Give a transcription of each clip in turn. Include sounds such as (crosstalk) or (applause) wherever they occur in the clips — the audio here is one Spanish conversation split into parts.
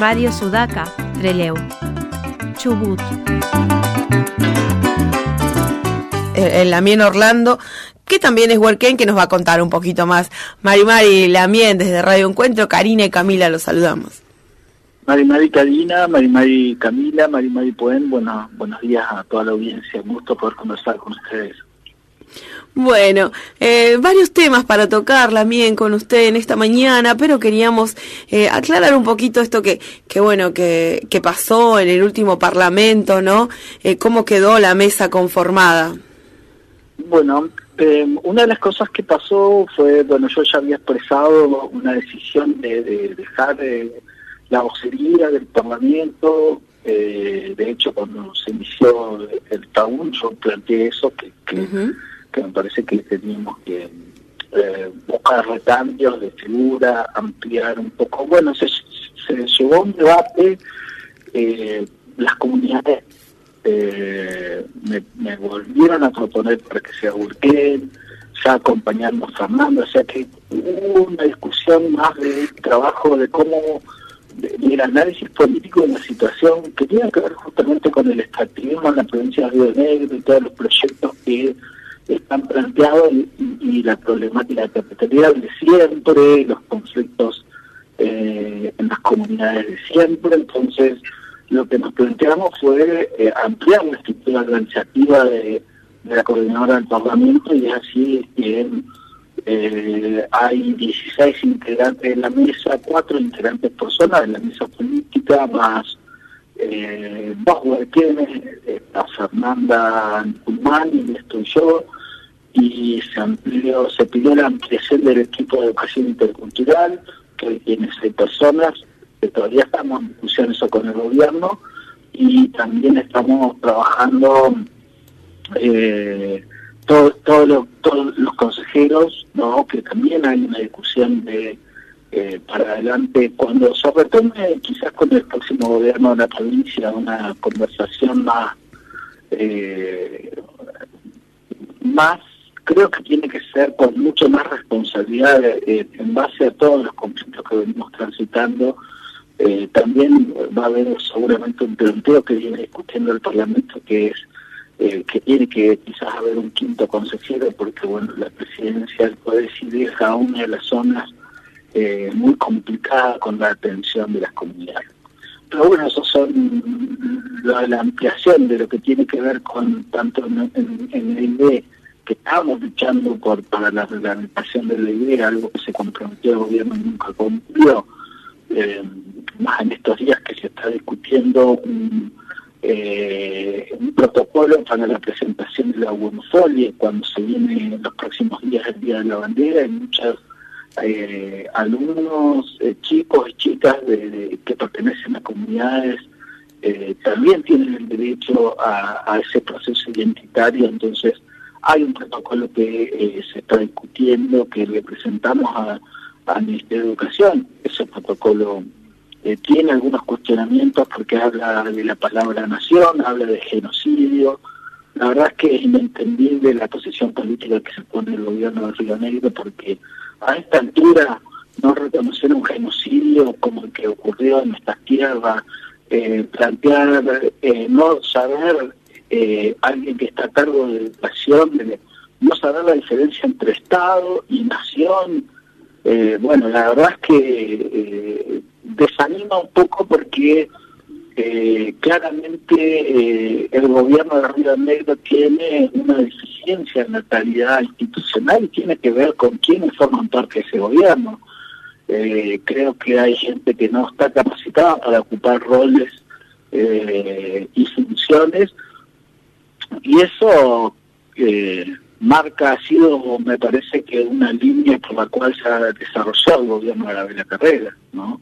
Radio Sudaca, Treleu. Chubut. el Lamien Orlando, que también es Huerquén, que nos va a contar un poquito más. Mari Mari Lamien desde Radio Encuentro, Karina y Camila, los saludamos. Mari Mari Karina, Mari Mari Camila, Mari Mari Puen, bueno, buenos días a toda la audiencia, un gusto poder conversar con ustedes. Bueno, eh, varios temas para tocar, Lamien, con usted en esta mañana, pero queríamos eh, aclarar un poquito esto que, que bueno, que, que pasó en el último parlamento, ¿no? Eh, ¿Cómo quedó la mesa conformada? Bueno, eh, una de las cosas que pasó fue, bueno, yo ya había expresado una decisión de, dejar eh, la vocería del Parlamento. Eh, de hecho, cuando se inició el TAUN, yo planteé eso, que, que, me parece que teníamos que buscar recambios de figura, ampliar un poco. Bueno, se, se llevó un debate, las comunidades eh, me, volvieron a proponer para que sea Urquén, ya acompañarnos Fernando, o sea que hubo una discusión más de trabajo de cómo, del análisis político de la situación que tiene que ver justamente con el extractivismo en la provincia de Río Negro y todos los proyectos que están planteados y, la problemática territorial de siempre, los conflictos eh, en las comunidades de siempre, entonces lo que nos planteamos fue eh, ampliar la estructura organizativa de, la coordinadora del Parlamento y así que eh, hay 16 integrantes en la mesa, cuatro integrantes por zona de la mesa política, más eh, dos huerquenes, está Fernanda Pulmán y estoy yo, y se amplió, se pidió la ampliación del equipo de educación intercultural, que tiene seis personas, que todavía estamos en discusión eso con el gobierno y también estamos trabajando eh, todos los consejeros, ¿no? que también hay una discusión de eh, para adelante. Cuando se retome quizás con el próximo gobierno de la provincia una conversación más eh, más creo que tiene que ser con mucho más responsabilidad eh, en base a todos los conflictos que venimos transitando. Eh, también va a haber seguramente un planteo que viene discutiendo el Parlamento que es eh, que tiene que quizás haber un quinto consejero porque bueno la presidencia del poder sí deja una de las zonas eh, muy complicada con la atención de las comunidades. Pero bueno, eso son la, ampliación de lo que tiene que ver con tanto en, en, el ID que estamos luchando por para la reglamentación de la idea, algo que se comprometió el gobierno y nunca cumplió eh, más en estos días que se está discutiendo un, eh, un protocolo para la presentación de la UNFOLIE cuando se viene en los próximos días el Día de la Bandera, hay muchos eh, alumnos, eh, chicos y chicas de, que pertenecen a comunidades eh, también tienen el derecho a, ese proceso identitario, entonces hay un protocolo que se está discutiendo, que le presentamos a, Ministerio de Educación. Ese protocolo eh, tiene algunos cuestionamientos porque habla de la palabra nación, habla de genocidio. La verdad es que es inentendible la posición política que se pone el gobierno de Río Negro porque a esta altura no reconocer un genocidio como el que ocurrió en estas tierras, eh, plantear, eh, no saber alguien que está a cargo de educación, de, no saber la diferencia entre Estado y nación, eh, bueno, la verdad es que eh, desanima un poco porque eh, claramente el gobierno de Río Negro tiene una deficiencia en la calidad institucional y tiene que ver con quiénes forman parte de ese gobierno. eh, creo que hay gente que no está capacitada para ocupar roles eh, y funciones, y eso eh, marca, ha sido, me parece que una línea por la cual se ha desarrollado el gobierno de la Bella Carrera, ¿no?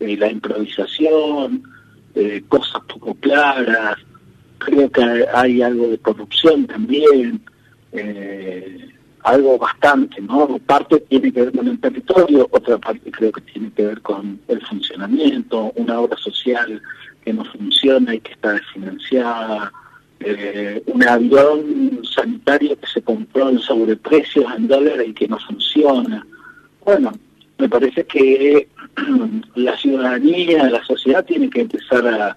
la improvisación, cosas poco claras, creo que hay algo de corrupción también, eh, algo bastante, ¿no? Parte tiene que ver con el territorio, otra parte creo que tiene que ver con el funcionamiento, una obra social que no funciona y que está desfinanciada, eh, un avión sanitario que se compró en sobreprecios en dólares y que no funciona. Bueno, me parece que (clears throat) la ciudadanía, la sociedad tiene que empezar a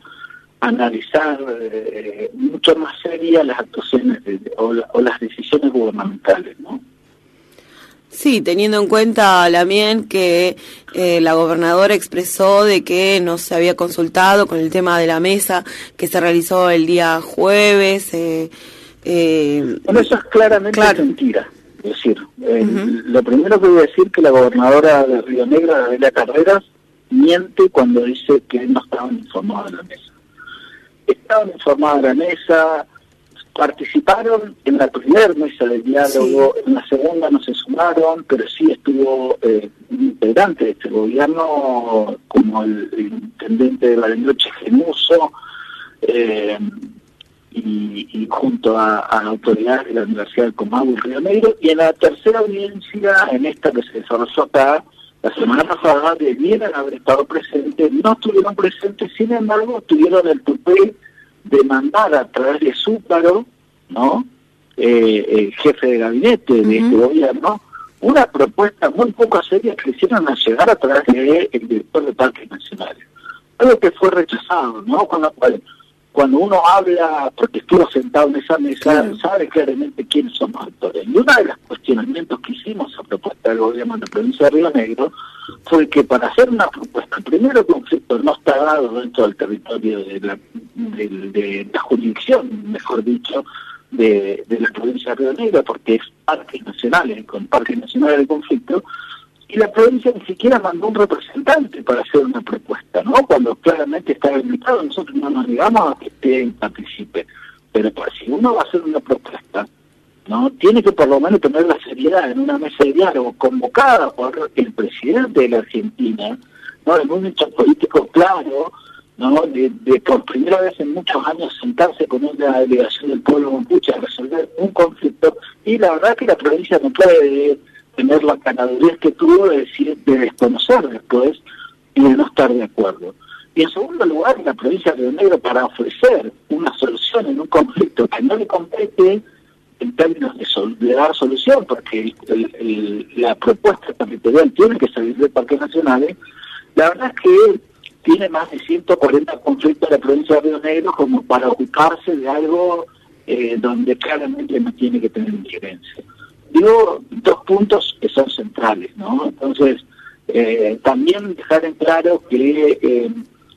analizar eh, mucho más serias las actuaciones o, las decisiones gubernamentales, ¿no? Sí, teniendo en cuenta también que eh, la gobernadora expresó de que no se había consultado con el tema de la mesa que se realizó el día jueves. Eh, eh bueno, eso es claramente mentira. Decir, lo primero que voy a decir que la gobernadora de Río Negro, Adela Carreras, miente cuando dice que no estaban informados de la mesa. Estaban informados de la mesa, participaron en la primera mesa del diálogo, en la segunda no se sumaron, pero sí estuvo eh, integrante de este gobierno como el, intendente de Bariloche Genuso, eh, y, junto a, a, autoridades de la Universidad del Comahue y Río Negro, y en la tercera audiencia, en esta que se desarrolló acá, la semana pasada debieran haber estado presentes, no estuvieron presentes, sin embargo tuvieron el papel de mandar a través de Zúcaro, ¿no? Eh, el jefe de gabinete de este gobierno, una propuesta muy poco seria que hicieron a llegar a través del director de Parques Nacionales. Algo que fue rechazado, ¿no? Con lo cual cuando uno habla, porque estuvo sentado en esa mesa, sabe claramente quiénes son los actores. Y uno de los cuestionamientos que hicimos a propuesta del gobierno de la provincia de Río Negro fue que para hacer una propuesta, el primer conflicto no está dado dentro del territorio de la, de, la jurisdicción, mejor dicho, de, de, la provincia de Río Negro, porque es parques nacionales, con parques nacionales de conflicto, y la provincia ni siquiera mandó un representante para hacer una propuesta, ¿no? Cuando claramente estaba invitado, nosotros no nos negamos a que usted participe, pero pues, si uno va a hacer una propuesta, ¿no? Tiene que por lo menos tener la seriedad en una mesa de diálogo convocada por el presidente de la Argentina, ¿no? En un hecho político claro, ¿no? De, por primera vez en muchos años sentarse con una delegación del pueblo mapuche a resolver un conflicto, y la verdad que la provincia no puede tener la canaduría que tuvo de decir, de desconocer después y de no estar de acuerdo. Y en segundo lugar, la provincia de Río Negro para ofrecer una solución en un conflicto que no le compete en términos de, dar solución, porque la propuesta territorial tiene que salir de parques nacionales, la verdad es que tiene más de 140 conflictos en la provincia de Río Negro como para ocuparse de algo eh, donde claramente no tiene que tener injerencia digo dos puntos que son centrales, ¿no? Entonces, eh, también dejar en claro que eh,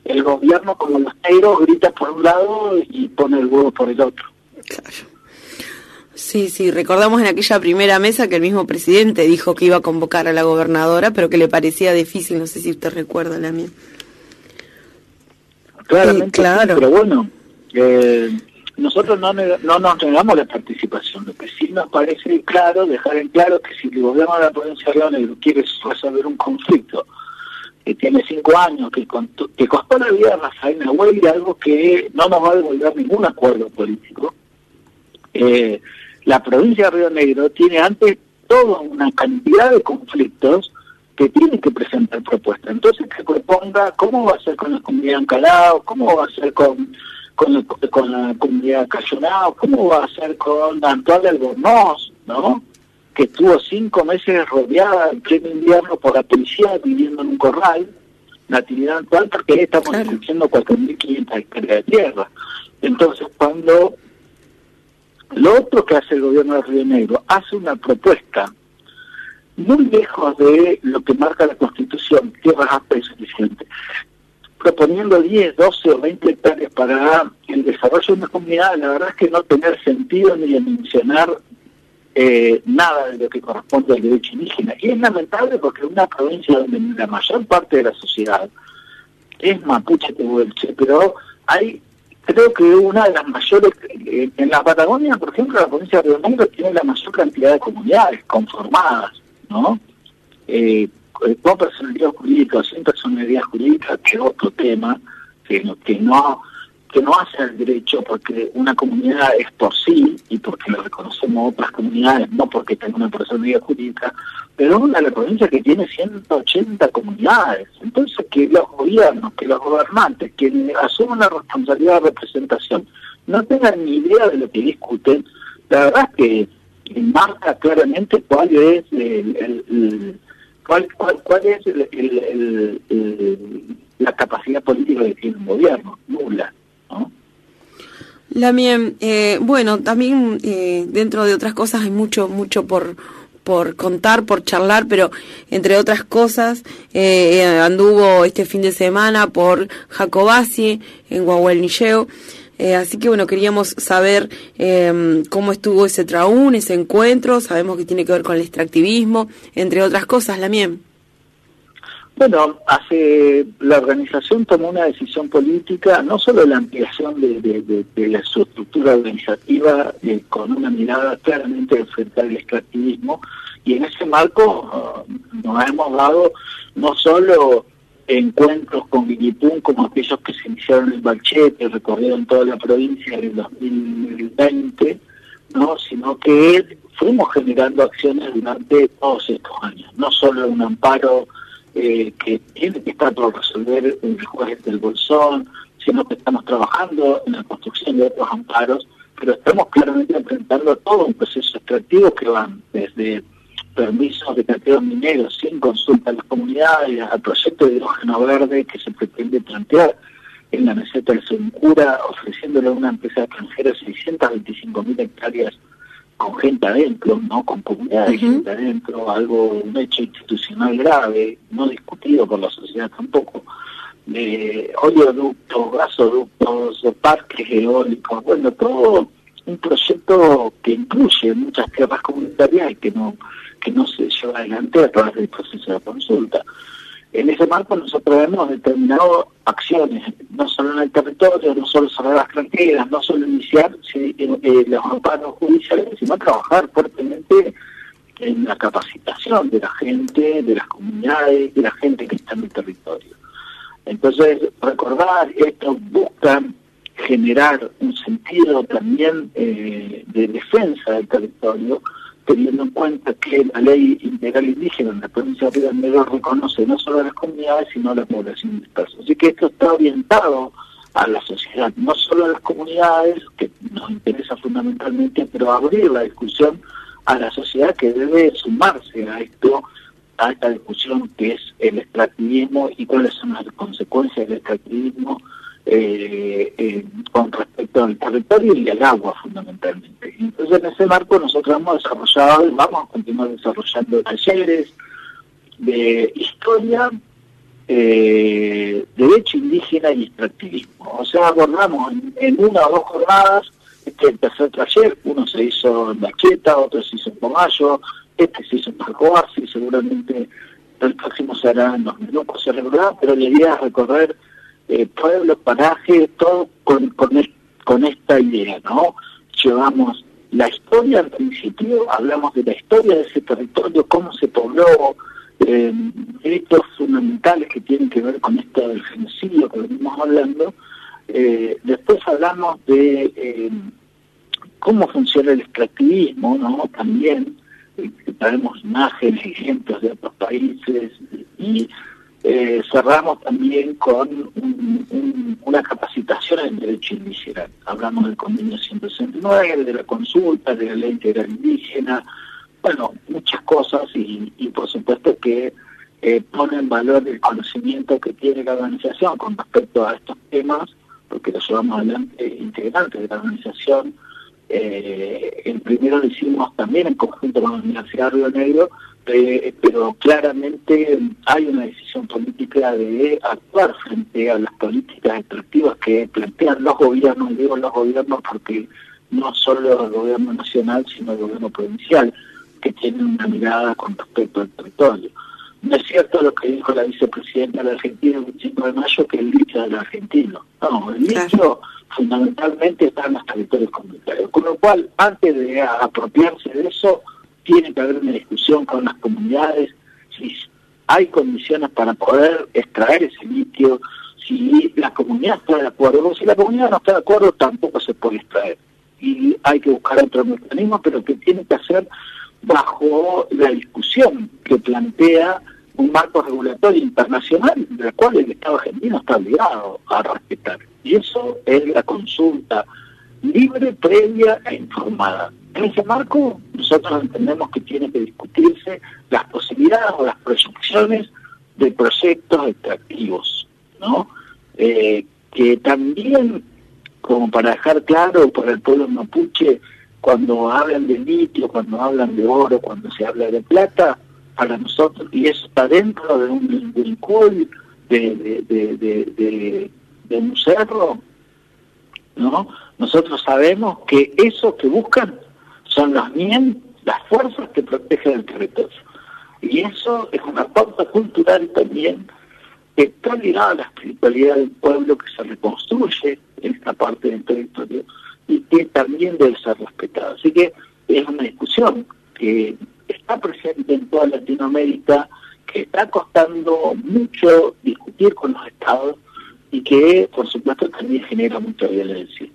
el gobierno como los negros grita por un lado y pone el huevo por el otro. Claro. Sí, sí, recordamos en aquella primera mesa que el mismo presidente dijo que iba a convocar a la gobernadora, pero que le parecía difícil, no sé si usted recuerda la mía. Claramente, claro. pero bueno, eh, nosotros no, no nos negamos la participación, lo que sí nos parece claro, dejar en claro que si el gobierno de la provincia de León quiere resolver un conflicto que tiene cinco años, que, que costó la vida a Rafael Nahuel y algo que no nos va a devolver ningún acuerdo político, eh, la provincia de Río Negro tiene antes toda una cantidad de conflictos que tiene que presentar propuestas. Entonces que proponga cómo va a ser con la comunidad en Calao, cómo va a ser con con, con la comunidad Cayonao, cómo va a ser con Antoine Albornoz, ¿no? que estuvo cinco meses rodeada en pleno invierno por la policía viviendo en un corral, Natividad actual, porque estamos claro. discutiendo 4.500 hectáreas de tierra. Entonces, cuando lo otro que hace el gobierno de Río Negro hace una propuesta muy lejos de lo que marca la Constitución, tierras amplias y suficientes, proponiendo 10, 12 o 20 hectáreas para el desarrollo de una comunidad, la verdad es que no tener sentido ni de mencionar eh, nada de lo que corresponde al derecho indígena. Y es lamentable porque una provincia donde la mayor parte de la sociedad es mapuche tehuelche, pero hay, creo que una de las mayores, eh, en la Patagonia, por ejemplo, la provincia de Río Negro tiene la mayor cantidad de comunidades conformadas, ¿no? Eh, con personalidad jurídica sin personalidad jurídica, que es otro tema, que que no que no hace el derecho porque una comunidad es por sí y porque lo reconocemos otras comunidades, no porque tenga una personalidad jurídica, pero una de las provincias que tiene 180 comunidades. Entonces, que los gobiernos, que los gobernantes, quienes asumen la responsabilidad de representación, no tengan ni idea de lo que discuten, la verdad que marca claramente cuál es el, cuál, cuál, es la capacidad política que tiene un gobierno, nula. Lamien, eh, bueno, también eh, dentro de otras cosas hay mucho, mucho por, por contar, por charlar, pero entre otras cosas eh, anduvo este fin de semana por Jacobasi en Guahuelnilleo. Eh, así que bueno, queríamos saber em, cómo estuvo ese traún, ese encuentro. Sabemos que tiene que ver con el extractivismo, entre otras cosas, Lamien. Bueno, hace la organización tomó una decisión política, no solo la ampliación de, la, su estructura organizativa eh, con una mirada claramente frente al extractivismo, y en ese marco uh, nos hemos dado no solo encuentros con Guinipún como aquellos que se iniciaron en Balchete, recorrieron toda la provincia en el 2020, ¿no? sino que fuimos generando acciones durante todos estos años, no solo un amparo eh, que tiene que estar por resolver el juez del Bolsón, sino que estamos trabajando en la construcción de otros amparos, pero estamos claramente enfrentando todo un proceso extractivo que van desde permisos de cateo mineros sin consulta a las comunidades, al proyecto de hidrógeno verde que se pretende plantear en la meseta del Sencura, ofreciéndole a una empresa extranjera 625 mil hectáreas con gente adentro, no con comunidades de gente adentro, algo, un hecho institucional grave, no discutido por la sociedad tampoco, de oleoductos, gasoductos, parques eólicos, bueno, todo un proyecto que incluye muchas tierras comunitarias y que no, que no se lleva adelante a través del proceso de consulta. En ese marco nosotros hemos determinado acciones, no solo en el territorio, no solo sobre las fronteras, no solo iniciar eh, los amparos judiciales, sino trabajar fuertemente en la capacitación de la gente, de las comunidades, de la gente que está en el territorio. Entonces, recordar, esto busca generar un sentido también eh, de defensa del territorio, teniendo en cuenta que la ley integral indígena en la provincia de Río Negro reconoce no solo a las comunidades, sino a la población dispersa. Así que esto está orientado a la sociedad, no solo a las comunidades, que nos interesa fundamentalmente, pero abrir la discusión a la sociedad que debe sumarse a esto, a esta discusión que es el extractivismo y cuáles son las consecuencias del extractivismo eh, eh, con respecto al territorio y al agua fundamentalmente. Entonces en ese marco nosotros hemos desarrollado y vamos a continuar desarrollando talleres de historia, eh, derecho indígena y extractivismo. O sea, abordamos en, una o dos jornadas, este el tercer taller, uno se hizo en Bacheta, otro se hizo en Pomayo, este se hizo en y seguramente el próximo será en los minutos, se pero la idea es recorrer eh, pueblos, parajes, todo con, con, esta idea, ¿no? Llevamos la historia al principio, hablamos de la historia de ese territorio, cómo se pobló, eh, fundamentales que tienen que ver con esto del genocidio que venimos hablando. Eh, después hablamos de eh, cómo funciona el extractivismo, ¿no? También traemos imágenes, ejemplos de otros países y eh, cerramos también con una capacitación en derecho indígena. Hablamos del convenio 169, de la consulta, de la ley integral indígena, bueno, muchas cosas y, por supuesto que eh, pone en valor el conocimiento que tiene la organización con respecto a estos temas, porque lo llevamos adelante integrantes de la organización. Eh, el primero lo hicimos también en conjunto con la Universidad de Río Negro, eh, pero claramente hay una decisión política de actuar frente a las políticas extractivas que plantean los gobiernos, y digo los gobiernos porque no solo el gobierno nacional, sino el gobierno provincial, que tiene una mirada con respecto al territorio. No es cierto lo que dijo la vicepresidenta de la Argentina el 25 de mayo, que el litio del argentino. No, el litio fundamentalmente está en los territorios comunitarios. Con lo cual, antes de apropiarse de eso, tiene que haber una discusión con las comunidades, si hay condiciones para poder extraer ese litio, si la comunidad está de acuerdo, si la comunidad no está de acuerdo tampoco se puede extraer. Y hay que buscar otro mecanismo, pero que tiene que hacer bajo la discusión que plantea un marco regulatorio internacional, del cual el Estado argentino está obligado a respetar. Y eso es la consulta libre, previa e informada. En ese marco, nosotros entendemos que tiene que discutirse las posibilidades o las proyecciones de proyectos extractivos, ¿no? Eh, que también, como para dejar claro para el pueblo mapuche, cuando hablan de litio, cuando hablan de oro, cuando se habla de plata, para nosotros, y eso está dentro de un, de de, de, de, de, un cerro, ¿no? Nosotros sabemos que eso que buscan son las bien las fuerzas que protegen el territorio. Y eso es una pauta cultural también que está ligada a la espiritualidad del pueblo que se reconstruye en esta parte del territorio y que también debe ser respetada. Así que es una discusión que está presente en toda Latinoamérica, que está costando mucho discutir con los estados y que, por supuesto, también genera mucha violencia.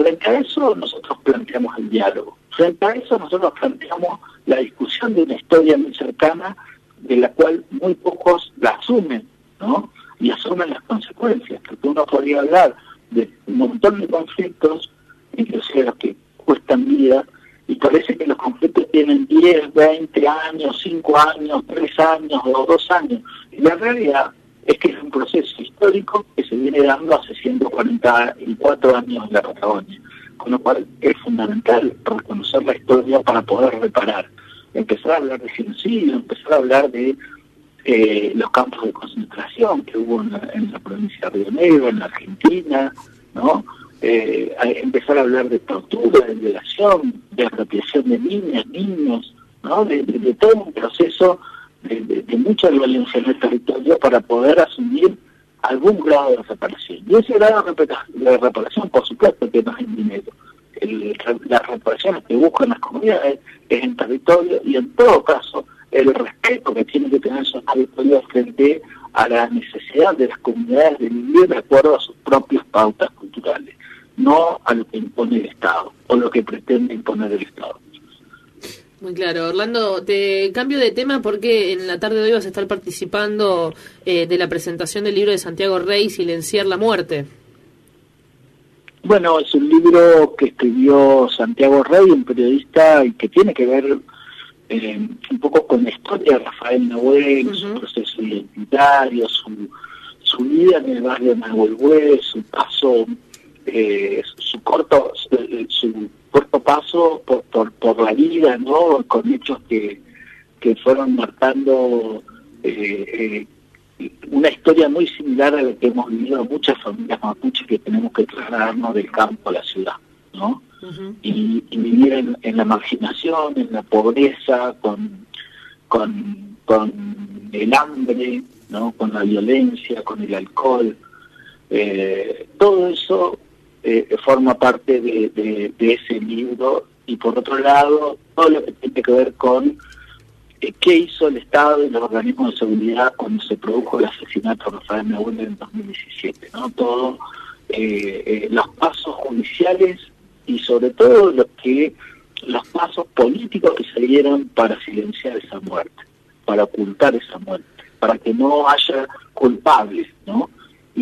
Frente a eso, nosotros planteamos el diálogo. Frente a eso, nosotros planteamos la discusión de una historia muy cercana de la cual muy pocos la asumen, ¿no? Y asumen las consecuencias, porque uno podría hablar de un montón de conflictos, inclusive los que cuestan vida, y parece que los conflictos tienen 10, 20 años, 5 años, 3 años o 2 años. Y la realidad es que es un proceso histórico que se viene dando hace 144 años en la Patagonia, con lo cual es fundamental reconocer la historia para poder reparar. Empezar a hablar de genocidio, empezar a hablar de eh, los campos de concentración que hubo en la, provincia de Río Negro, en la Argentina, ¿no? eh, empezar a hablar de tortura, de violación, de apropiación de niñas, niños, ¿no? de, todo un proceso de, mucha violencia en el territorio para poder asumir algún grado de reparación. Y ese grado de reparación, por supuesto, que no es en dinero. El, las reparaciones que buscan las comunidades es en territorio y en todo caso el respeto que tienen que tener esos territorios frente a la necesidad de las comunidades de vivir de acuerdo a sus propias pautas culturales no a lo que impone el Estado o lo que pretende imponer el Estado. Muy claro. Orlando, te cambio de tema porque en la tarde de hoy vas a estar participando eh, de la presentación del libro de Santiago Rey, Silenciar la Muerte. Bueno, es un libro que escribió Santiago Rey, un periodista, y que tiene que ver eh, un poco con la historia de Rafael Nahuel, su proceso identitario, su, su vida en el barrio de Nahuel su paso eh, su corto su corto paso por, por, por, la vida no con hechos que, que fueron marcando eh, eh, una historia muy similar a la que hemos vivido muchas familias mapuches que tenemos que trasladarnos del campo a la ciudad no y, vivir en, la marginación en la pobreza con con con el hambre no con la violencia con el alcohol eh, todo eso eh, forma parte de, ese libro y por otro lado todo lo que tiene que ver con eh, qué hizo el Estado y los organismos de seguridad cuando se produjo el asesinato de Rafael Nahuel en 2017, ¿no? Todo eh, los pasos judiciales y sobre todo los que los pasos políticos que se dieron para silenciar esa muerte, para ocultar esa muerte, para que no haya culpables, ¿no?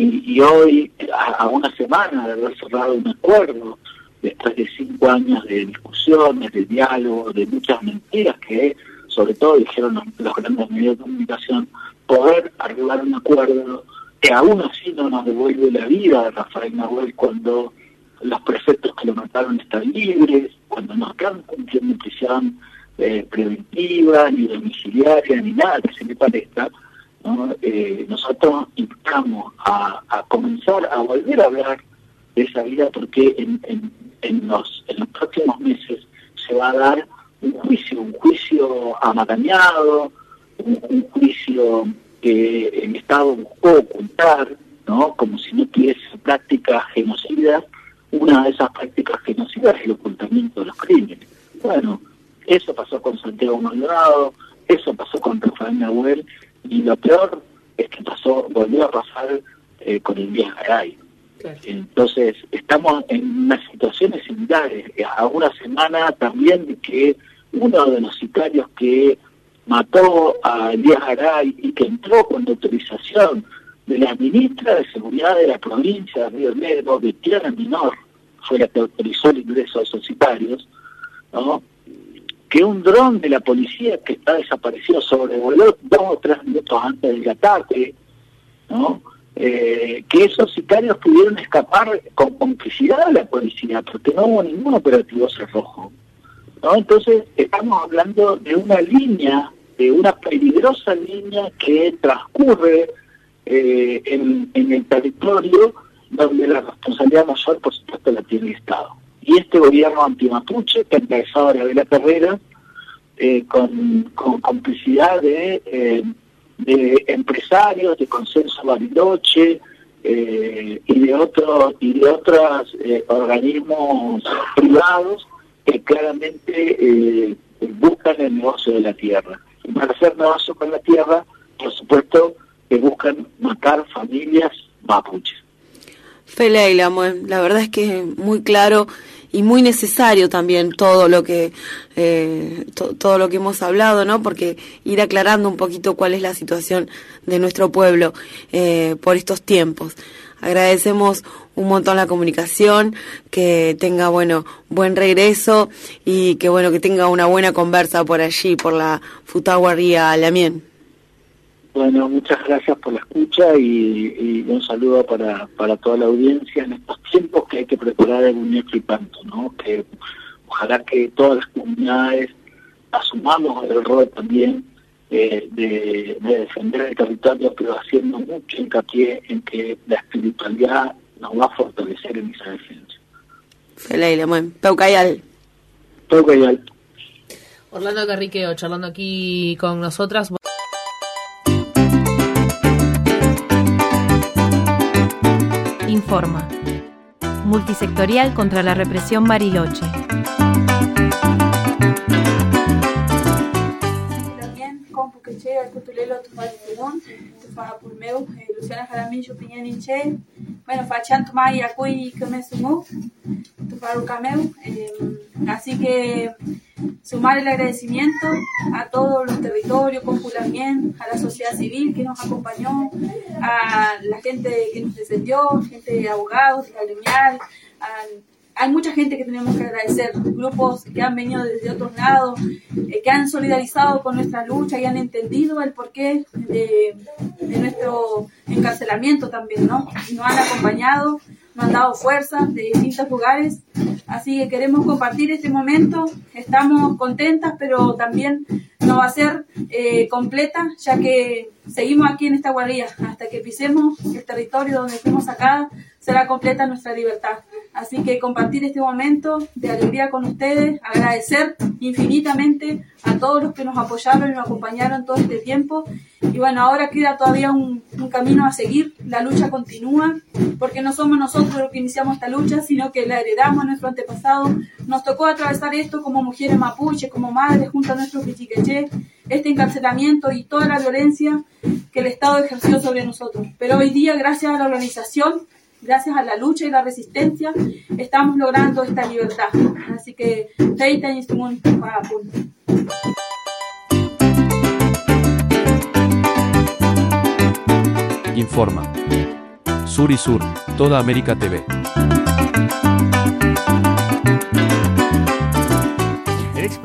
Y, hoy, a, una semana de haber cerrado un acuerdo, después de cinco años de discusiones, de diálogo, de muchas mentiras que sobre todo dijeron los, grandes medios de comunicación, poder arribar un acuerdo que aún así no nos devuelve la vida de Rafael Nahuel cuando los prefectos que lo mataron están libres, cuando no están cumpliendo prisión eh, preventiva, ni domiciliaria, ni nada que se le parezca, eh, nosotros invitamos a, comenzar a volver a hablar de esa vida porque en, en los, en los próximos meses se va a dar un juicio, un juicio amagañado, un, juicio que el Estado buscó ocultar, ¿no? como si no tuviese prácticas genocidas, una de esas prácticas genocidas es el ocultamiento de los crímenes. Bueno, eso pasó con Santiago Maldonado, eso pasó con Rafael Nahuel, y lo peor es que pasó, volvió a pasar eh, con el Garay. Entonces, estamos en unas situaciones similares. A una semana también que uno de los sicarios que mató a Elías Garay y que entró con autorización de la ministra de Seguridad de la provincia de Río Negro, de Tierra Menor, fue la que autorizó el ingreso de esos sicarios, ¿no? Que un dron de la policía que está desaparecido sobrevoló dos o tres minutos antes del ataque, ¿no? Eh, que esos sicarios pudieron escapar con complicidad de la policía, porque no hubo ningún operativo cerrojo. ¿no? Entonces, estamos hablando de una línea, de una peligrosa línea que transcurre eh, en, el territorio donde la responsabilidad mayor, por supuesto, la tiene el Estado. Y este gobierno antimapuche, que ha empezado la la carrera, eh, con, complicidad de de empresarios, de Consenso Bariloche eh, y de otros y de otros eh, organismos privados que claramente eh, buscan el negocio de la tierra. Y para hacer negocio con la tierra, por supuesto, que buscan matar familias mapuches. Feleila, la verdad es que es muy claro y muy necesario también todo lo que eh, todo lo que hemos hablado, ¿no? Porque ir aclarando un poquito cuál es la situación de nuestro pueblo eh, por estos tiempos. Agradecemos un montón la comunicación, que tenga bueno buen regreso y que bueno que tenga una buena conversa por allí por la Futaguaría Lamien. Bueno, muchas gracias por la escucha y, un saludo para, para toda la audiencia en estos tiempos que hay que preparar el muñeco y ¿no? Que ojalá que todas las comunidades asumamos el rol también eh, de, defender el territorio, pero haciendo mucho hincapié en que la espiritualidad nos va a fortalecer en esa defensa. Feleile, bueno, Peucayal. Peucayal. Orlando Carriqueo, charlando aquí con nosotras. Multisectorial contra la represión Bariloche. También, compu que che, al cutulelo tu faz segun, tu faz por meu, Luciana Jaramillo Pinhani che, bueno, fachan tu mai acui que me sumu, tu faz o cameu, así que sumar el agradecimiento a todos los territorios, bien, a la sociedad civil que nos acompañó, a la gente que nos defendió, gente de abogados, de la hay mucha gente que tenemos que agradecer, grupos que han venido desde otros lados, eh, que han solidarizado con nuestra lucha y han entendido el porqué de, de nuestro encarcelamiento también, ¿no? Y nos han acompañado, nos han dado fuerza de distintos lugares Así que queremos compartir este momento. Estamos contentas, pero también no va a ser eh, completa, ya que seguimos aquí en esta guardia. Hasta que pisemos el territorio donde fuimos acá, será completa nuestra libertad. Así que compartir este momento de alegría con ustedes, agradecer infinitamente a todos los que nos apoyaron y nos acompañaron todo este tiempo. Y bueno, ahora queda todavía un, camino a seguir, la lucha continúa, porque no somos nosotros los que iniciamos esta lucha, sino que la heredamos a nuestro antepasado. Nos tocó atravesar esto como mujeres mapuche, como madres, junto a nuestros pichiqueche, este encarcelamiento y toda la violencia que el Estado ejerció sobre nosotros. Pero hoy día, gracias a la organización, gracias a la lucha y la resistencia, estamos logrando esta libertad. Así que, Teita y Sur y Sur, toda América TV.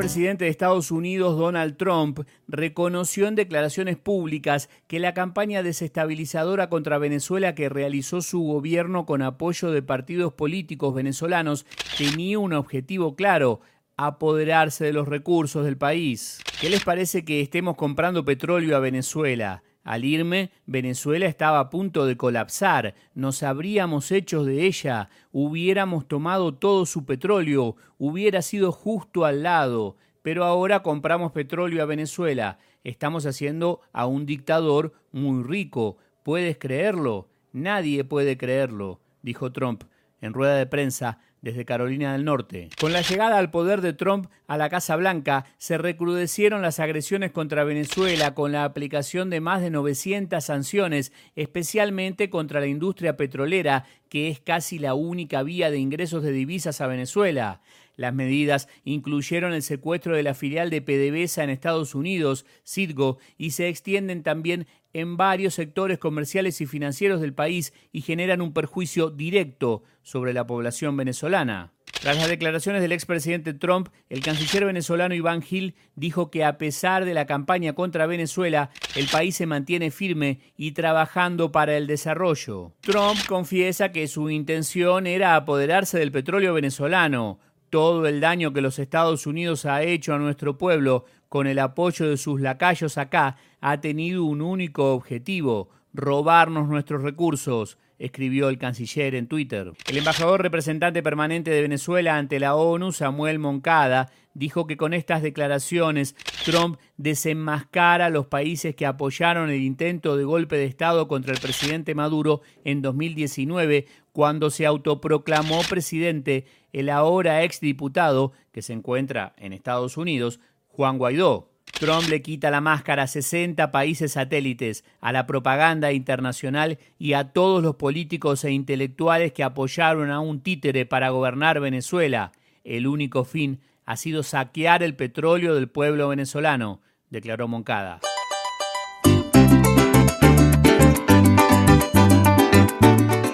expresidente de Estados Unidos, Donald Trump, reconoció en declaraciones públicas que la campaña desestabilizadora contra Venezuela que realizó su gobierno con apoyo de partidos políticos venezolanos tenía un objetivo claro, apoderarse de los recursos del país. ¿Qué les parece que estemos comprando petróleo a Venezuela? Al irme, Venezuela estaba a punto de colapsar, nos habríamos hecho de ella, hubiéramos tomado todo su petróleo, hubiera sido justo al lado, pero ahora compramos petróleo a Venezuela, estamos haciendo a un dictador muy rico, ¿puedes creerlo? Nadie puede creerlo, dijo Trump en rueda de prensa desde Carolina del Norte. Con la llegada al poder de Trump a la Casa Blanca, se recrudecieron las agresiones contra Venezuela con la aplicación de más de 900 sanciones, especialmente contra la industria petrolera, que es casi la única vía de ingresos de divisas a Venezuela. Las medidas incluyeron el secuestro de la filial de PDVSA en Estados Unidos, Citgo, y se extienden también en varios sectores comerciales y financieros del país y generan un perjuicio directo sobre la población venezolana. Tras las declaraciones del expresidente Trump, el canciller venezolano Iván Gil dijo que a pesar de la campaña contra Venezuela, el país se mantiene firme y trabajando para el desarrollo. Trump confiesa que su intención era apoderarse del petróleo venezolano, todo el daño que los Estados Unidos ha hecho a nuestro pueblo con el apoyo de sus lacayos acá ha tenido un único objetivo, robarnos nuestros recursos, escribió el canciller en Twitter. El embajador representante permanente de Venezuela ante la ONU, Samuel Moncada, dijo que con estas declaraciones Trump desenmascara a los países que apoyaron el intento de golpe de Estado contra el presidente Maduro en 2019, cuando se autoproclamó presidente el ahora exdiputado que se encuentra en Estados Unidos, Juan Guaidó. Trump le quita la máscara a 60 países satélites, a la propaganda internacional y a todos los políticos e intelectuales que apoyaron a un títere para gobernar Venezuela. El único fin ha sido saquear el petróleo del pueblo venezolano, declaró Moncada.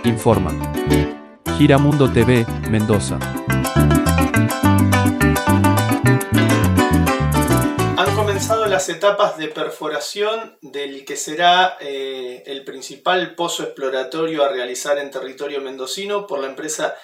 Informa. Giramundo TV, Mendoza. Las etapas de perforación del que será eh, el principal pozo exploratorio a realizar en territorio mendocino por la empresa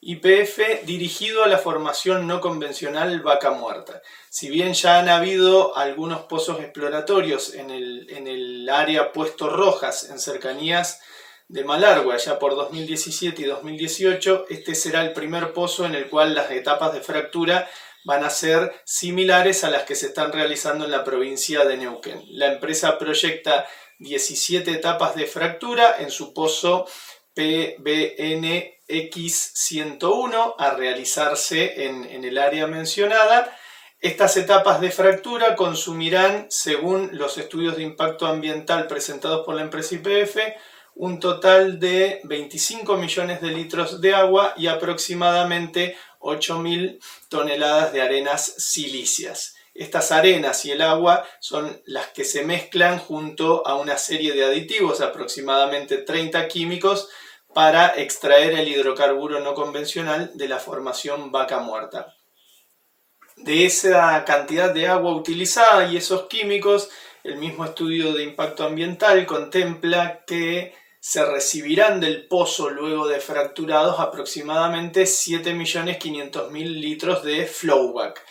YPF dirigido a la formación no convencional vaca muerta. Si bien ya han habido algunos pozos exploratorios en el, en el área Puesto Rojas, en cercanías de Malargua, ya por 2017 y 2018, este será el primer pozo en el cual las etapas de fractura van a ser similares a las que se están realizando en la provincia de Neuquén. La empresa proyecta 17 etapas de fractura en su pozo PBNX101 a realizarse en, en el área mencionada. Estas etapas de fractura consumirán, según los estudios de impacto ambiental presentados por la empresa IPF, un total de 25 millones de litros de agua y aproximadamente 8.000 toneladas de arenas silíceas. Estas arenas y el agua son las que se mezclan junto a una serie de aditivos, aproximadamente 30 químicos, para extraer el hidrocarburo no convencional de la formación vaca muerta. De esa cantidad de agua utilizada y esos químicos, el mismo estudio de impacto ambiental contempla que se recibirán del pozo luego de fracturados aproximadamente 7.500.000 litros de flowback.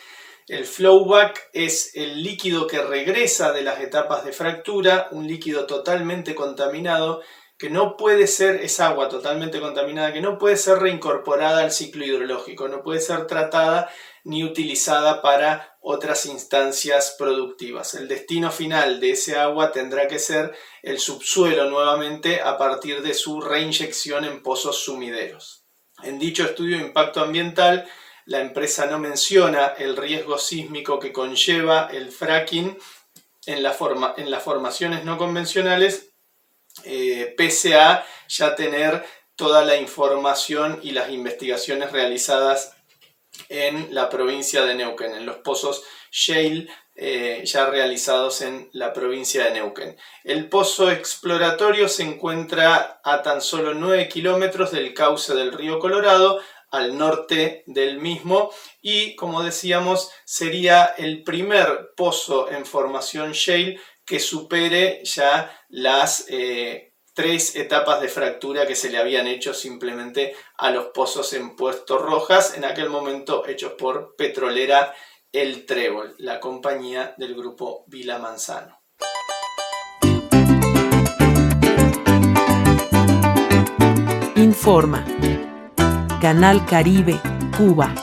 El flowback es el líquido que regresa de las etapas de fractura, un líquido totalmente contaminado que no puede ser, es agua totalmente contaminada, que no puede ser reincorporada al ciclo hidrológico, no puede ser tratada ni utilizada para otras instancias productivas. El destino final de ese agua tendrá que ser el subsuelo nuevamente a partir de su reinyección en pozos sumideros. En dicho estudio de impacto ambiental, la empresa no menciona el riesgo sísmico que conlleva el fracking en, las formaciones no convencionales, eh, pese a ya tener toda la información y las investigaciones realizadas en la provincia de Neuquén, en los pozos Shale eh, ya realizados en la provincia de Neuquén. El pozo exploratorio se encuentra a tan solo 9 kilómetros del cauce del río Colorado, al norte del mismo y como decíamos sería el primer pozo en formación shale que supere ya las eh, tres etapas de fractura que se le habían hecho simplemente a los pozos en Puerto Rojas, en aquel momento hechos por Petrolera El Trébol, la compañía del grupo Vila Manzano. Informa. Canal Caribe, Cuba.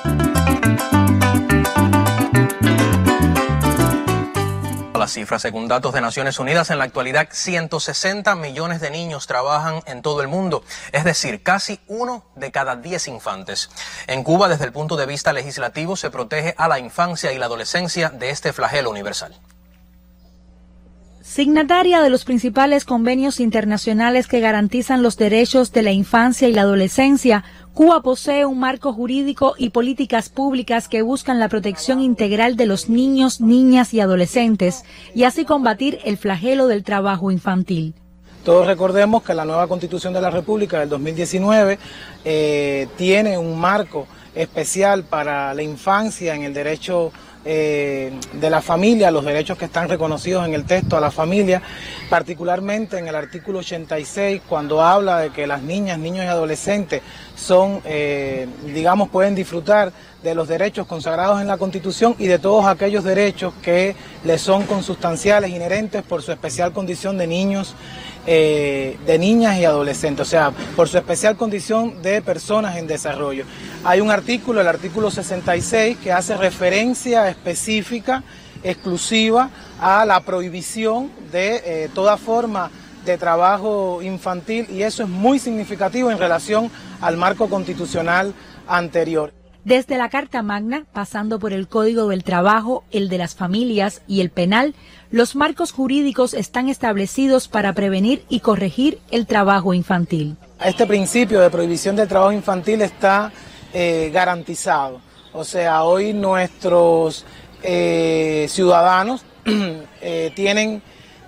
La cifra, según datos de Naciones Unidas, en la actualidad 160 millones de niños trabajan en todo el mundo, es decir, casi uno de cada diez infantes. En Cuba, desde el punto de vista legislativo, se protege a la infancia y la adolescencia de este flagelo universal. Signataria de los principales convenios internacionales que garantizan los derechos de la infancia y la adolescencia, Cuba posee un marco jurídico y políticas públicas que buscan la protección integral de los niños, niñas y adolescentes y así combatir el flagelo del trabajo infantil. Todos recordemos que la nueva Constitución de la República del 2019 eh, tiene un marco especial para la infancia en el derecho eh, de la familia, los derechos que están reconocidos en el texto a la familia, particularmente en el artículo 86, cuando habla de que las niñas, niños y adolescentes son, eh, digamos, pueden disfrutar de los derechos consagrados en la Constitución y de todos aquellos derechos que les son consustanciales, inherentes por su especial condición de niños, eh, de niñas y adolescentes, o sea, por su especial condición de personas en desarrollo. Hay un artículo, el artículo 66, que hace referencia específica, exclusiva, a la prohibición de eh, toda forma de trabajo infantil y eso es muy significativo en relación al marco constitucional anterior. Desde la Carta Magna, pasando por el Código del Trabajo, el de las familias y el penal, los marcos jurídicos están establecidos para prevenir y corregir el trabajo infantil. Este principio de prohibición del trabajo infantil está eh, garantizado. O sea, hoy nuestros eh, ciudadanos (clears throat) eh, tienen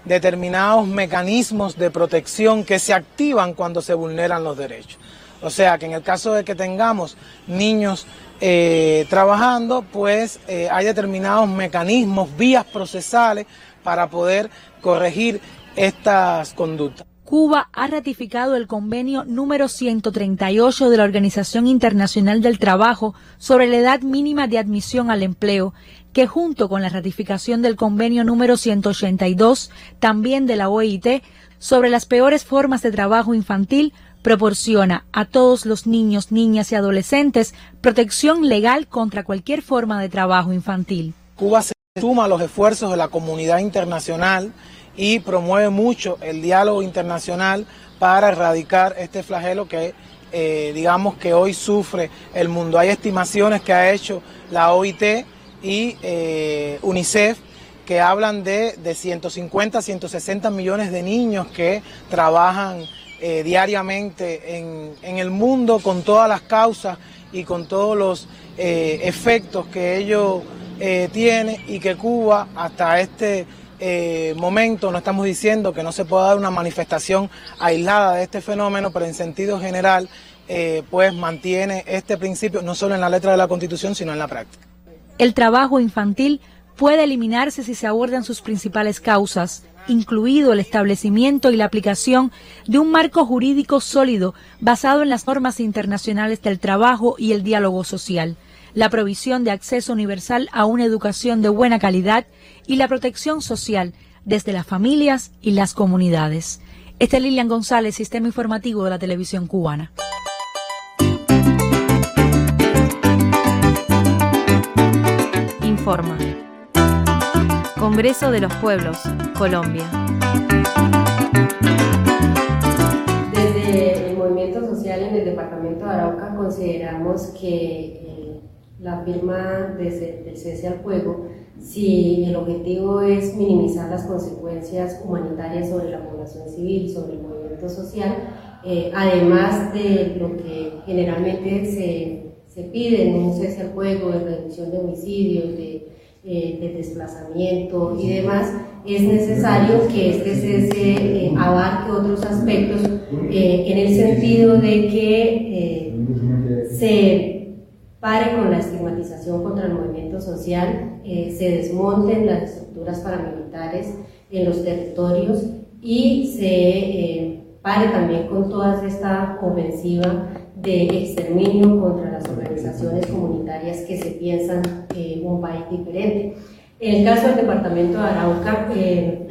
determinados mecanismos de protección que se activan cuando se vulneran los derechos. O sea que en el caso de que tengamos niños eh, trabajando, pues eh, hay determinados mecanismos, vías procesales para poder corregir estas conductas. Cuba ha ratificado el convenio número 138 de la Organización Internacional del Trabajo sobre la edad mínima de admisión al empleo, que junto con la ratificación del convenio número 182, también de la OIT, sobre las peores formas de trabajo infantil, proporciona a todos los niños, niñas y adolescentes protección legal contra cualquier forma de trabajo infantil. Cuba se suma a los esfuerzos de la comunidad internacional y promueve mucho el diálogo internacional para erradicar este flagelo que eh, digamos que hoy sufre el mundo. Hay estimaciones que ha hecho la OIT y eh, UNICEF que hablan de, de 150, 160 millones de niños que trabajan eh, diariamente en, el mundo con todas las causas y con todos los eh, efectos que ello eh, tiene y que Cuba hasta este momento no estamos diciendo que no se pueda dar una manifestación aislada de este fenómeno, pero en sentido general pues mantiene este principio no solo en la letra de la Constitución sino en la práctica. El trabajo infantil puede eliminarse si se abordan sus principales causas incluido el establecimiento y la aplicación de un marco jurídico sólido basado en las normas internacionales del trabajo y el diálogo social, la provisión de acceso universal a una educación de buena calidad y la protección social desde las familias y las comunidades. Este es Lilian González, Sistema Informativo de la Televisión Cubana. Informa. Congreso de los Pueblos, Colombia. Desde el movimiento social en el departamento de Arauca consideramos que eh, la firma del cese al fuego, si el objetivo es minimizar las consecuencias humanitarias sobre la población civil, sobre el movimiento social, eh, además de lo que generalmente se, se pide en un cese al fuego, de reducción de homicidios, de eh, de desplazamiento y demás, es necesario que este cese eh, abarque otros aspectos eh, en el sentido de que se pare con la estigmatización contra el movimiento social, se desmonten las estructuras paramilitares en los territorios y se pare también con toda esta ofensiva de exterminio contra las organizaciones comunitarias que se piensan eh, un país diferente. En el caso del departamento de Arauca, eh,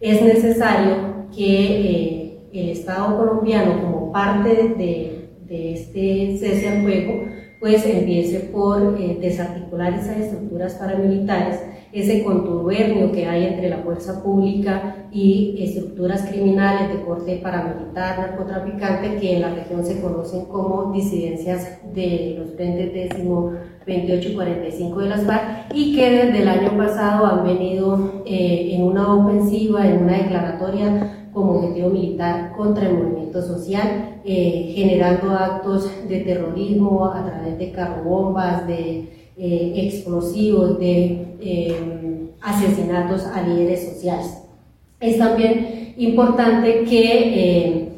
es necesario que eh, el Estado colombiano como parte de, de este cese al fuego, pues empiece por eh, desarticular esas estructuras paramilitares, ese contubernio que hay entre la fuerza pública y estructuras criminales de corte paramilitar, narcotraficante, que en la región se conocen como disidencias de los frentes décimo 28 y 45 de las FARC y que desde el año pasado han venido eh, en una ofensiva, en una declaratoria como objetivo militar contra el movimiento social, eh, generando actos de terrorismo a través de carrobombas, de eh, explosivos, de eh, asesinatos a líderes sociales. Es también importante que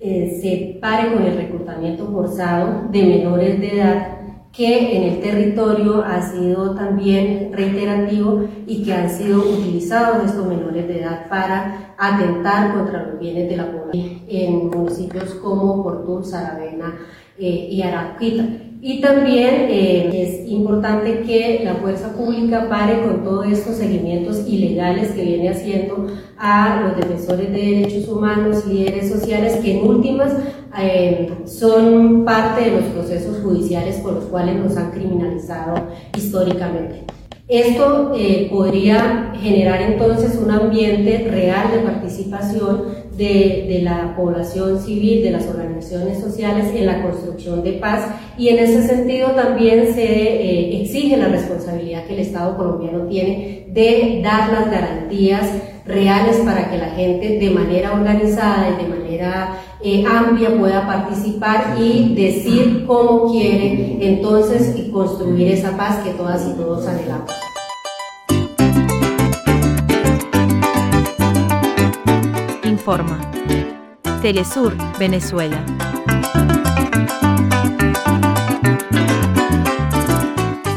se pare con el reclutamiento forzado de menores de edad que en el territorio ha sido también reiterativo y que han sido utilizados estos menores de edad para atentar contra los bienes de la población en municipios como Portul, Saravena eh, y Araquita. Y también eh, es importante que la fuerza pública pare con todos estos seguimientos ilegales que viene haciendo a los defensores de derechos humanos, líderes sociales, que en últimas eh, son parte de los procesos judiciales por los cuales nos han criminalizado históricamente. Esto eh, podría generar entonces un ambiente real de participación de, de, la población civil, de las organizaciones sociales en la construcción de paz. Y en ese sentido también se eh, exige la responsabilidad que el Estado colombiano tiene de dar las garantías reales para que la gente de manera organizada y de manera eh, amplia pueda participar y decir cómo quiere entonces y construir esa paz que todas y todos anhelamos. Informa. Telesur, Venezuela.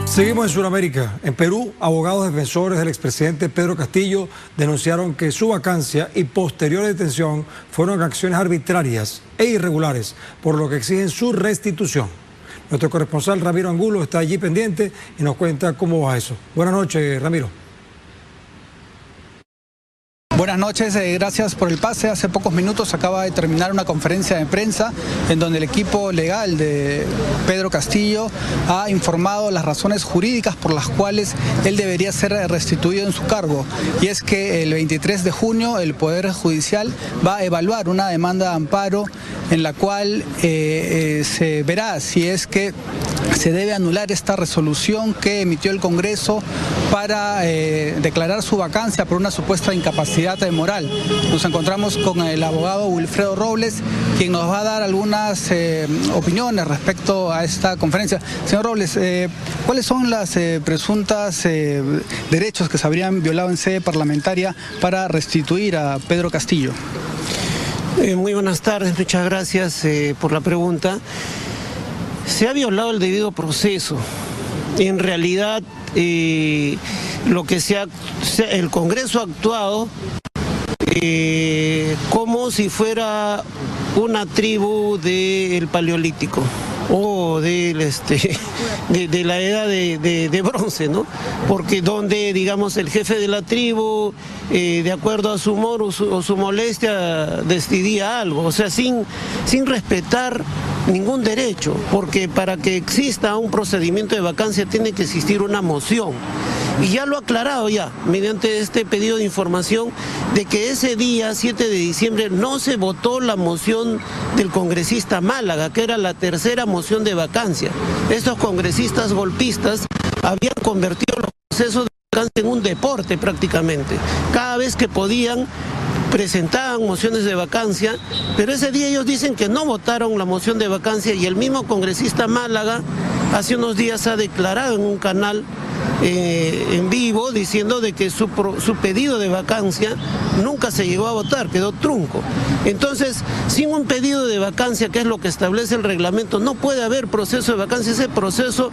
Seguimos en Sudamérica. En Perú, abogados defensores del expresidente Pedro Castillo denunciaron que su vacancia y posterior detención fueron acciones arbitrarias e irregulares, por lo que exigen su restitución. Nuestro corresponsal Ramiro Angulo está allí pendiente y nos cuenta cómo va eso. Buenas noches, Ramiro. Buenas noches, eh, gracias por el pase. Hace pocos minutos acaba de terminar una conferencia de prensa en donde el equipo legal de Pedro Castillo ha informado las razones jurídicas por las cuales él debería ser restituido en su cargo. Y es que el 23 de junio el Poder Judicial va a evaluar una demanda de amparo en la cual eh, eh, se verá si es que se debe anular esta resolución que emitió el Congreso para declarar su vacancia por una supuesta incapacidad de moral. Nos encontramos con el abogado Wilfredo Robles, quien nos va a dar algunas eh, opiniones respecto a esta conferencia. Señor Robles, eh, ¿cuáles son las eh, presuntas derechos que se habrían violado en sede parlamentaria para restituir a Pedro Castillo? muy buenas tardes, muchas gracias por la pregunta. Se ha violado el debido proceso. En realidad, lo que se el Congreso ha actuado eh, como si fuera una tribu del Paleolítico o del este (laughs) de, la edad de, bronce, ¿no? Porque donde, digamos, el jefe de la tribu, eh, de acuerdo a su humor o su, molestia, decidía algo, o sea, sin, sin respetar ningún derecho, porque para que exista un procedimiento de vacancia tiene que existir una moción. Y ya lo ha aclarado ya, mediante este pedido de información, de que ese día, 7 de diciembre, no se votó la moción del congresista Málaga, que era la tercera moción de vacancia. Estos congresistas golpistas habían convertido los procesos de vacancia en un deporte prácticamente. Cada vez que podían presentaban mociones de vacancia, pero ese día ellos dicen que no votaron la moción de vacancia y el mismo congresista Málaga hace unos días ha declarado en un canal eh, en vivo diciendo de que su, su pedido de vacancia nunca se llegó a votar, quedó trunco. Entonces, sin un pedido de vacancia, que es lo que establece el reglamento, no puede haber proceso de vacancia. Ese proceso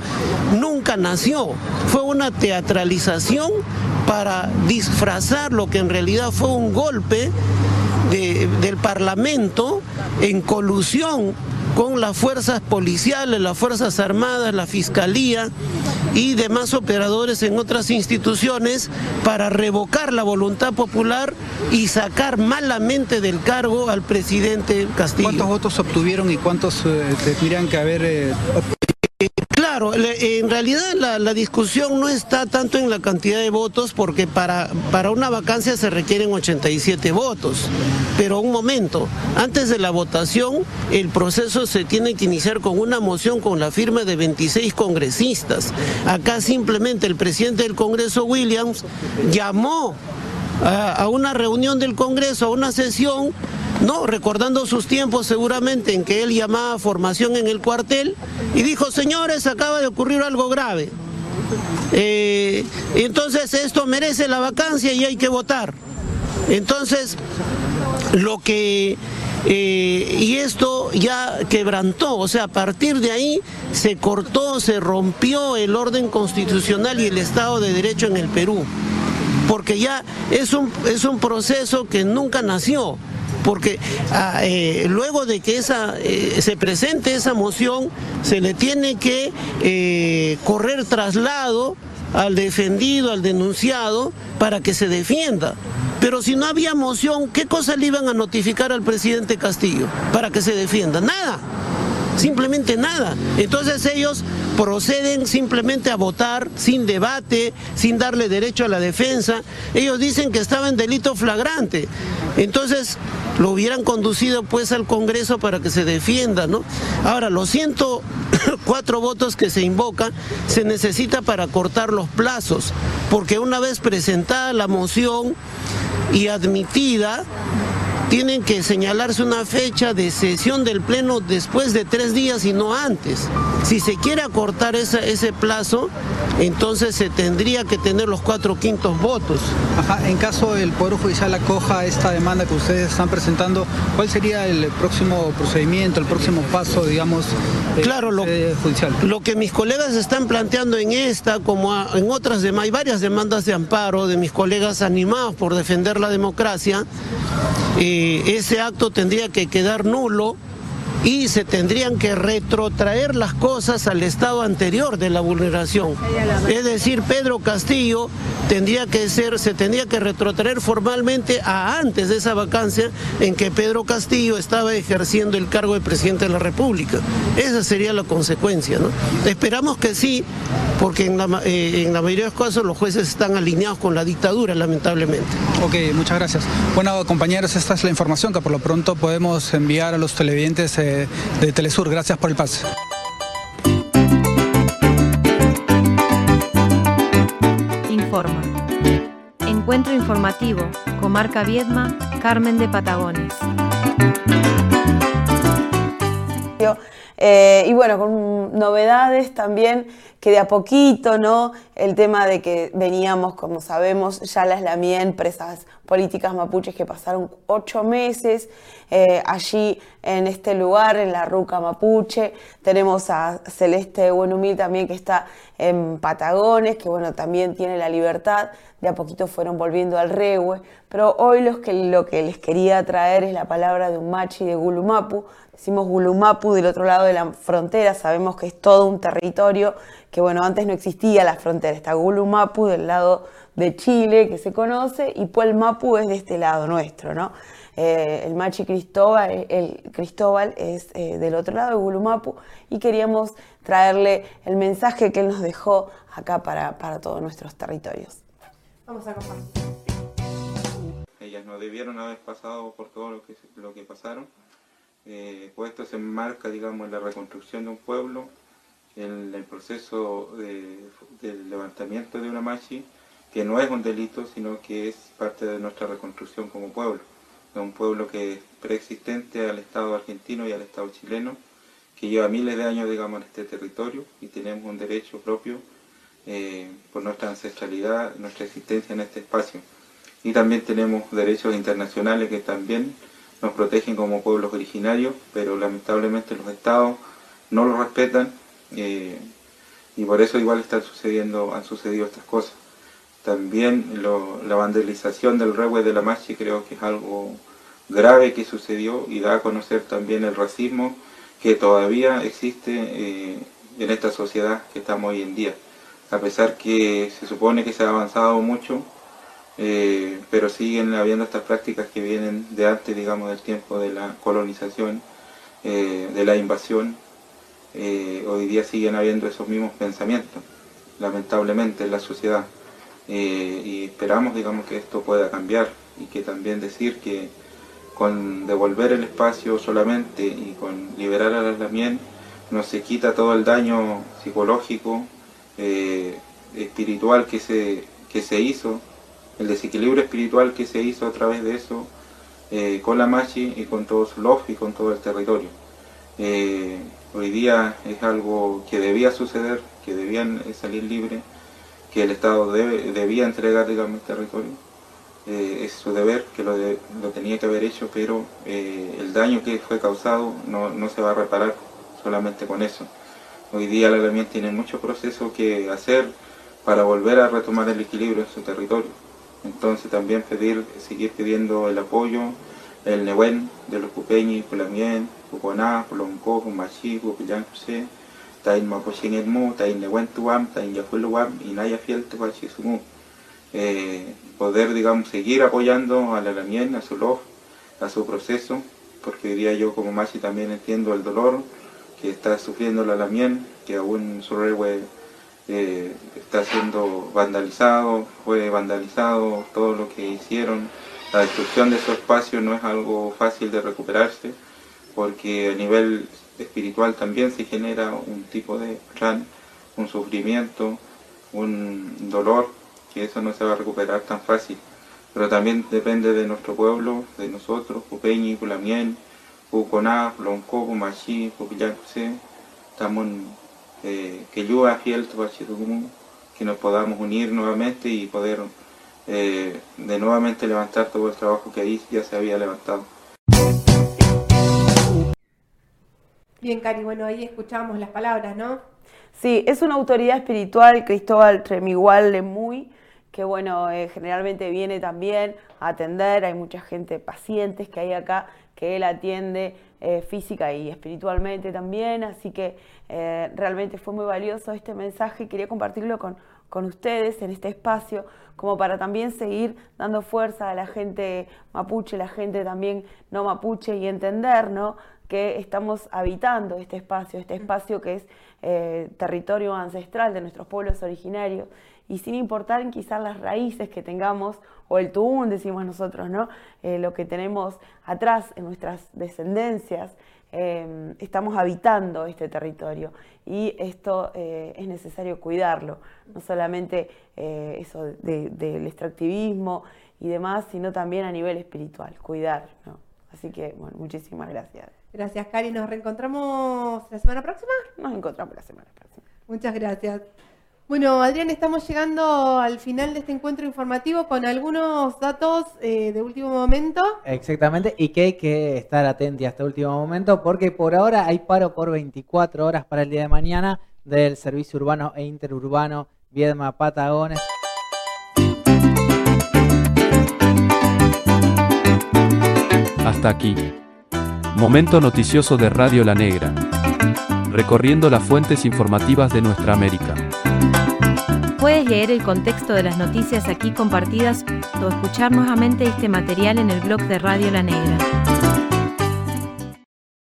nunca nació. Fue una teatralización para disfrazar lo que en realidad fue un golpe del Parlamento en colusión con las fuerzas policiales, las fuerzas armadas, la fiscalía y demás operadores en otras instituciones para revocar la voluntad popular y sacar malamente del cargo al presidente Castillo. ¿Cuántos votos obtuvieron y cuántos eh, tendrían que haber eh, En realidad la, discusión no está tanto en la cantidad de votos porque para, para una vacancia se requieren 87 votos. Pero un momento, antes de la votación el proceso se tiene que iniciar con una moción con la firma de 26 congresistas. Acá simplemente el presidente del Congreso, Williams, llamó a una reunión del Congreso, a una sesión no, recordando sus tiempos seguramente en que él llamaba formación en el cuartel y dijo, señores, acaba de ocurrir algo grave. Eh, entonces esto merece la vacancia y hay que votar. Entonces, lo que... Eh, y esto ya quebrantó, o sea, a partir de ahí se cortó, se rompió el orden constitucional y el Estado de Derecho en el Perú, porque ya es un, es un proceso que nunca nació porque ah, eh, luego de que esa, eh, se presente esa moción, se le tiene que eh, correr traslado al defendido, al denunciado, para que se defienda. Pero si no había moción, ¿qué cosa le iban a notificar al presidente Castillo para que se defienda? Nada simplemente nada. Entonces ellos proceden simplemente a votar sin debate, sin darle derecho a la defensa. Ellos dicen que estaba en delito flagrante. Entonces lo hubieran conducido pues al Congreso para que se defienda, ¿no? Ahora, los 104 (coughs) votos que se invocan se necesita para cortar los plazos, porque una vez presentada la moción y admitida, tienen que señalarse una fecha de sesión del Pleno después de tres días y no antes. Si se quiere acortar ese plazo, entonces se tendría que tener los cuatro quintos votos. Ajá, en caso el Poder Judicial acoja esta demanda que ustedes están presentando, ¿cuál sería el próximo procedimiento, el próximo paso, digamos, claro, lo, judicial? Lo que mis colegas están planteando en esta, como en otras demás, hay varias demandas de amparo de mis colegas animados por defender la democracia, eh, ese acto tendría que quedar nulo y se tendrían que retrotraer las cosas al estado anterior de la vulneración. Es decir, Pedro Castillo tendría que ser, se tendría que retrotraer formalmente a antes de esa vacancia en que Pedro Castillo estaba ejerciendo el cargo de presidente de la República. Esa sería la consecuencia, ¿no? Esperamos que sí, porque en la, eh, mayoría de los casos los jueces están alineados con la dictadura, lamentablemente. Ok, muchas gracias. Bueno, compañeros, esta es la información que por lo pronto podemos enviar a los televidentes. Eh, de, Telesur. Gracias por el pase. Informa. Encuentro informativo, Comarca Viedma, Carmen de Patagones. Eh, y bueno, con novedades también que de a poquito, ¿no? El tema de que veníamos, como sabemos, ya las lamien, presas políticas mapuches que pasaron ocho meses eh, allí en este lugar, en la Ruca Mapuche. Tenemos a Celeste Buenumil también que está en Patagones, que bueno, también tiene la libertad. De a poquito fueron volviendo al Rehue. Pero hoy los que, lo que les quería traer es la palabra de un machi de Gulumapu, Decimos Gulumapu del otro lado de la frontera, sabemos que es todo un territorio que, bueno, antes no existía la frontera. Está Gulumapu del lado de Chile, que se conoce, y Puelmapu es de este lado nuestro, ¿no? Eh, el Machi Cristóbal, el Cristóbal es eh, del otro lado de Gulumapu y queríamos traerle el mensaje que él nos dejó acá para, para todos nuestros territorios. Vamos a compartir. Ellas no debieron haber pasado por todo lo que, lo que pasaron eh, pues esto se enmarca, digamos, en la reconstrucción de un pueblo, en el proceso de, del levantamiento de una machi, que no es un delito, sino que es parte de nuestra reconstrucción como pueblo, de un pueblo que es preexistente al Estado argentino y al Estado chileno, que lleva miles de años, digamos, en este territorio y tenemos un derecho propio eh, por nuestra ancestralidad, nuestra existencia en este espacio. Y también tenemos derechos internacionales que también nos protegen como pueblos originarios, pero lamentablemente los estados no los respetan eh, y por eso igual están sucediendo, han sucedido estas cosas. También la vandalización del rehue de la Machi creo que es algo grave que sucedió y da a conocer también el racismo que todavía existe eh, en esta sociedad que estamos hoy en día. A pesar que se supone que se ha avanzado mucho, eh, pero siguen habiendo estas prácticas que vienen de antes, digamos, del tiempo de la colonización, eh, de la invasión. hoy día siguen habiendo esos mismos pensamientos, lamentablemente, en la sociedad. y esperamos, digamos, que esto pueda cambiar y que también decir que con devolver el espacio solamente y con liberar a la lamien no se quita todo el daño psicológico, eh, espiritual que se, que se hizo, el desequilibrio espiritual que se hizo a través de eso eh, con la Machi y con todo su lof y con todo el territorio. Eh, hoy día es algo que debía suceder, que debían salir libres, que el Estado debía entregar digamos, el territorio eh, es su deber, que lo, tenía que haber hecho, pero el daño que fue causado no, no, se va a reparar solamente con eso. Hoy día la Alemania tiene mucho proceso que hacer para volver a retomar el equilibrio en su territorio. Entonces también pedir, seguir pidiendo el apoyo, el Newen de los Cupeñi, Pulamien, Puconá, Pulonco, Pumachi, Pupillancuse, Tain Mapochen Edmu, Tain Newen Tuam, Tain y Naya Fiel Tuachisumu. Eh, poder, digamos, seguir apoyando a la Lamien, a su log, a su proceso, porque diría yo como Machi también entiendo el dolor que está sufriendo la Lamien, que aún su eh, está siendo vandalizado, fue vandalizado, todo lo que hicieron, la destrucción de su espacio no es algo fácil de recuperarse, porque a nivel espiritual también se genera un tipo de ran, un sufrimiento, un dolor que eso no se va a recuperar tan fácil. Pero también depende de nuestro pueblo, de nosotros, Pupeñi, Pulamien, Puconá, Lonco, Pumachi, Pupillacuse, estamos eh, que ayuda fiel que nos podamos unir nuevamente y poder eh, de nuevamente levantar todo el trabajo que ahí ya se había levantado. Bien, Cari, bueno, ahí escuchamos las palabras, ¿no? Sí, es una autoridad espiritual, Cristóbal Tremigual muy que bueno, eh, generalmente viene también a atender, hay mucha gente, pacientes que hay acá que él atiende eh, física y espiritualmente también, así que eh, realmente fue muy valioso este mensaje, quería compartirlo con, con ustedes en este espacio, como para también seguir dando fuerza a la gente mapuche, la gente también no mapuche y entender ¿no? que estamos habitando este espacio, este espacio que es territorio ancestral de nuestros pueblos originarios y sin importar quizás las raíces que tengamos, o el tuún, decimos nosotros, ¿no? Eh, lo que tenemos atrás en nuestras descendencias, eh, estamos habitando este territorio y esto eh, es necesario cuidarlo, no solamente eso del extractivismo y demás, sino también a nivel espiritual, cuidar. ¿no? Así que, bueno, muchísimas gracias. Gracias, Cari. ¿Nos reencontramos la semana próxima? Nos encontramos la semana próxima. Muchas gracias. Bueno, Adrián, estamos llegando al final de este encuentro informativo con algunos datos eh, de último momento. Exactamente, y que hay que estar atentos hasta último momento porque por ahora hay paro por 24 horas para el día de mañana del servicio urbano e interurbano Viedma Patagones. Hasta aquí. Momento noticioso de Radio La Negra. Recorriendo las fuentes informativas de nuestra América. Puedes leer el contexto de las noticias aquí compartidas o escuchar nuevamente este material en el blog de Radio La Negra.